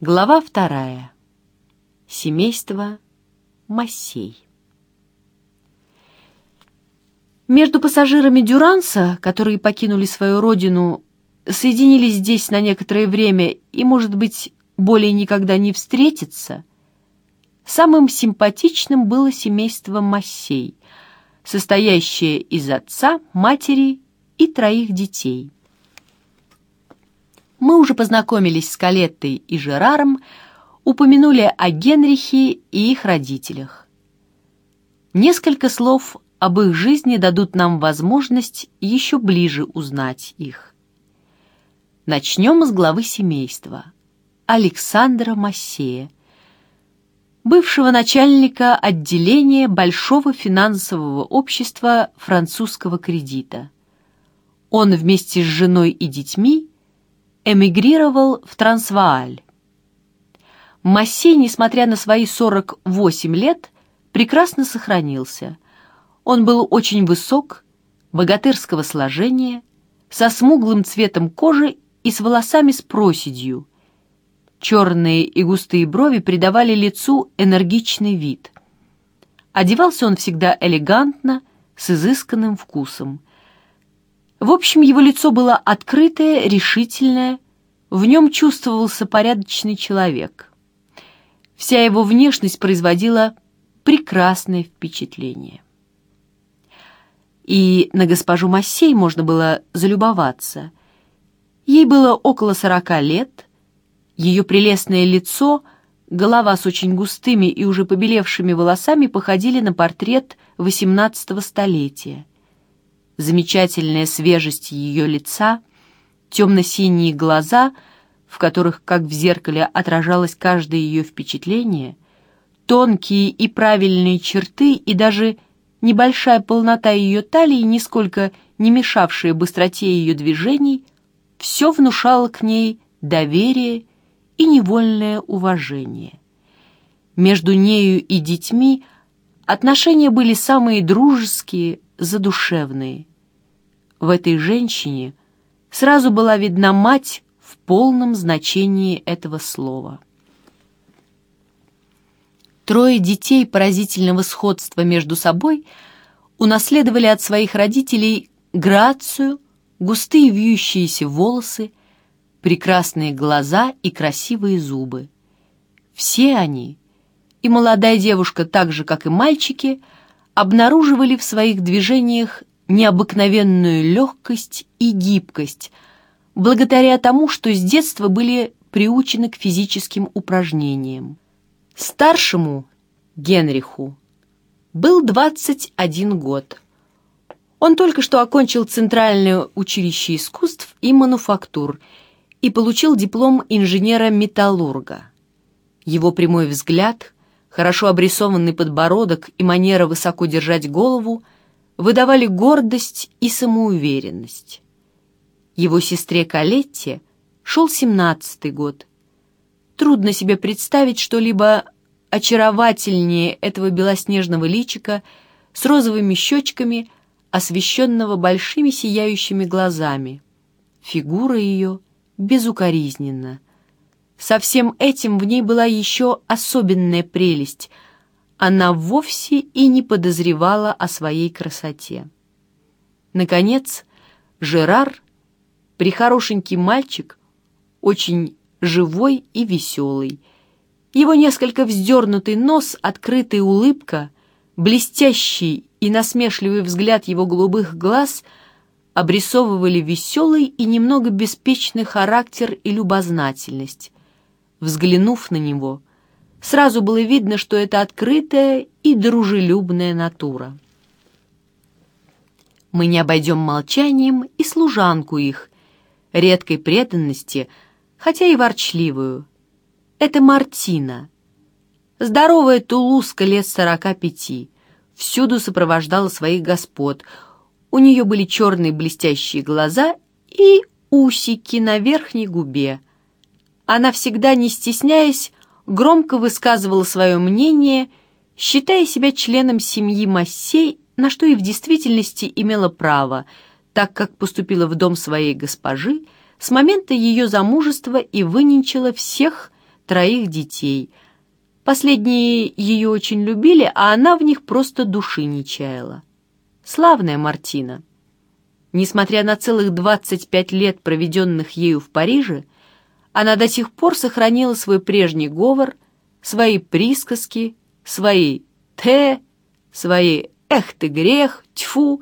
Глава вторая. Семейство Массей. Между пассажирами Дюранса, которые покинули свою родину, соединились здесь на некоторое время и, может быть, более никогда не встретятся, самым симпатичным было семейство Массей, состоящее из отца, матери и троих детей – мы уже познакомились с Калеттой и Жераром, упомянули о Генрихе и их родителях. Несколько слов об их жизни дадут нам возможность еще ближе узнать их. Начнем с главы семейства, Александра Массея, бывшего начальника отделения Большого финансового общества французского кредита. Он вместе с женой и детьми эмигрировал в Трансвааль. Массей, несмотря на свои 48 лет, прекрасно сохранился. Он был очень высок, богатырского сложения, со смуглым цветом кожи и с волосами с проседью. Черные и густые брови придавали лицу энергичный вид. Одевался он всегда элегантно, с изысканным вкусом. В общем, его лицо было открытое, решительное, в нем чувствовался порядочный человек. Вся его внешность производила прекрасное впечатление. И на госпожу Массей можно было залюбоваться. Ей было около сорока лет, ее прелестное лицо, голова с очень густыми и уже побелевшими волосами походили на портрет XVIII столетия замечательная свежесть ее лица, темно-синие глаза, в которых, как в зеркале, отражалось каждое ее впечатление, тонкие и правильные черты и даже небольшая полнота ее талии, нисколько не мешавшая быстроте ее движений, все внушало к ней доверие и невольное уважение. Между нею и детьми отношения были самые дружеские, задушевные. В этой женщине сразу была видна мать в полном значении этого слова. Трое детей поразительного сходства между собой унаследовали от своих родителей грацию, густые вьющиеся волосы, прекрасные глаза и красивые зубы. Все они, и молодая девушка так же, как и мальчики, обнаруживали в своих движениях необыкновенную легкость и гибкость, благодаря тому, что с детства были приучены к физическим упражнениям. Старшему, Генриху, был 21 год. Он только что окончил Центральное училище искусств и мануфактур и получил диплом инженера-металлурга. Его прямой взгляд, хорошо обрисованный подбородок и манера высоко держать голову – выдавали гордость и самоуверенность. Его сестре Калетте шел семнадцатый год. Трудно себе представить что-либо очаровательнее этого белоснежного личика с розовыми щечками, освещенного большими сияющими глазами. Фигура ее безукоризненна. Со всем этим в ней была еще особенная прелесть — она вовсе и не подозревала о своей красоте. Наконец, Жерар, прихорошенький мальчик, очень живой и веселый. Его несколько вздернутый нос, открытая улыбка, блестящий и насмешливый взгляд его голубых глаз обрисовывали веселый и немного беспечный характер и любознательность. Взглянув на него, Сразу было видно, что это открытая и дружелюбная натура. Мы не обойдем молчанием и служанку их, редкой преданности, хотя и ворчливую. Это Мартина. Здоровая тулузка лет сорока пяти. Всюду сопровождала своих господ. У нее были черные блестящие глаза и усики на верхней губе. Она всегда, не стесняясь, громко высказывала свое мнение, считая себя членом семьи Массей, на что и в действительности имела право, так как поступила в дом своей госпожи с момента ее замужества и выненчила всех троих детей. Последние ее очень любили, а она в них просто души не чаяла. Славная Мартина. Несмотря на целых 25 лет, проведенных ею в Париже, она до сих пор сохранила свой прежний говор, свои присказки, свои «те», свои «эх ты грех», «тьфу»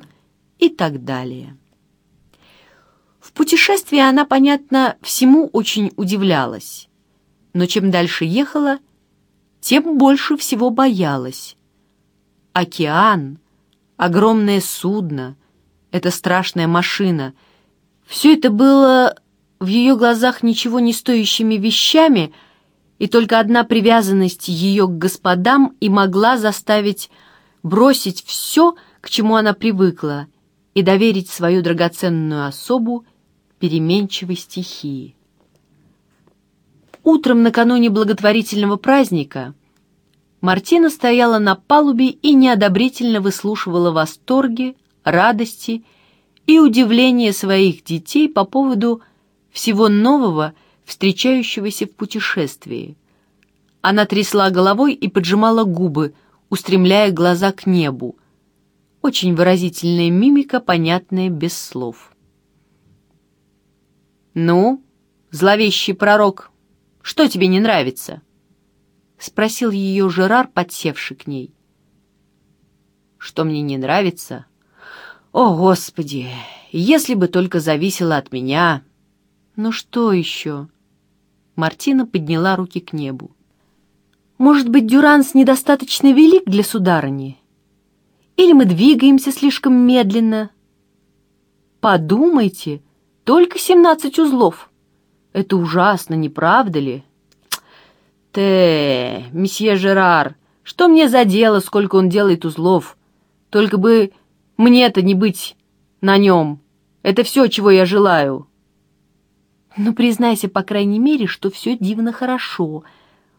и так далее. В путешествии она, понятно, всему очень удивлялась, но чем дальше ехала, тем больше всего боялась. Океан, огромное судно, эта страшная машина — все это было в ее глазах ничего не стоящими вещами, и только одна привязанность ее к господам и могла заставить бросить все, к чему она привыкла, и доверить свою драгоценную особу переменчивой стихии. Утром накануне благотворительного праздника Мартина стояла на палубе и неодобрительно выслушивала восторги, радости и удивление своих детей по поводу всего нового, встречающегося в путешествии. Она трясла головой и поджимала губы, устремляя глаза к небу. Очень выразительная мимика, понятная без слов. «Ну, зловещий пророк, что тебе не нравится?» — спросил ее Жерар, подсевший к ней. «Что мне не нравится?» «О, Господи, если бы только зависело от меня!» «Ну что еще?» Мартина подняла руки к небу. «Может быть, Дюранс недостаточно велик для сударыни? Или мы двигаемся слишком медленно?» «Подумайте, только семнадцать узлов. Это ужасно, не правда ли?» «Те, месье Жерар, что мне за дело, сколько он делает узлов? Только бы мне-то не быть на нем. Это все, чего я желаю». Ну, признайся, по крайней мере, что все дивно хорошо.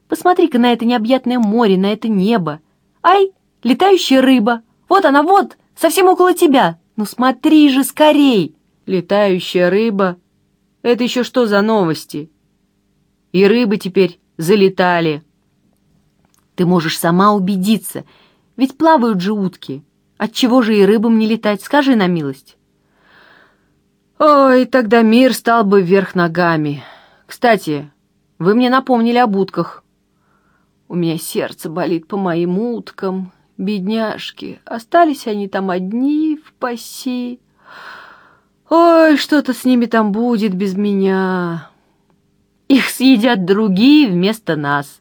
Посмотри-ка на это необъятное море, на это небо. Ай, летающая рыба. Вот она, вот, совсем около тебя. Ну, смотри же скорей. Летающая рыба. Это еще что за новости? И рыбы теперь залетали. Ты можешь сама убедиться, ведь плавают же утки. Отчего же и рыбам не летать, скажи на милость. Ой, тогда мир стал бы вверх ногами. Кстати, вы мне напомнили об утках. У меня сердце болит по моим уткам. Бедняжки, остались они там одни в паси. Ой, что-то с ними там будет без меня. Их съедят другие вместо нас.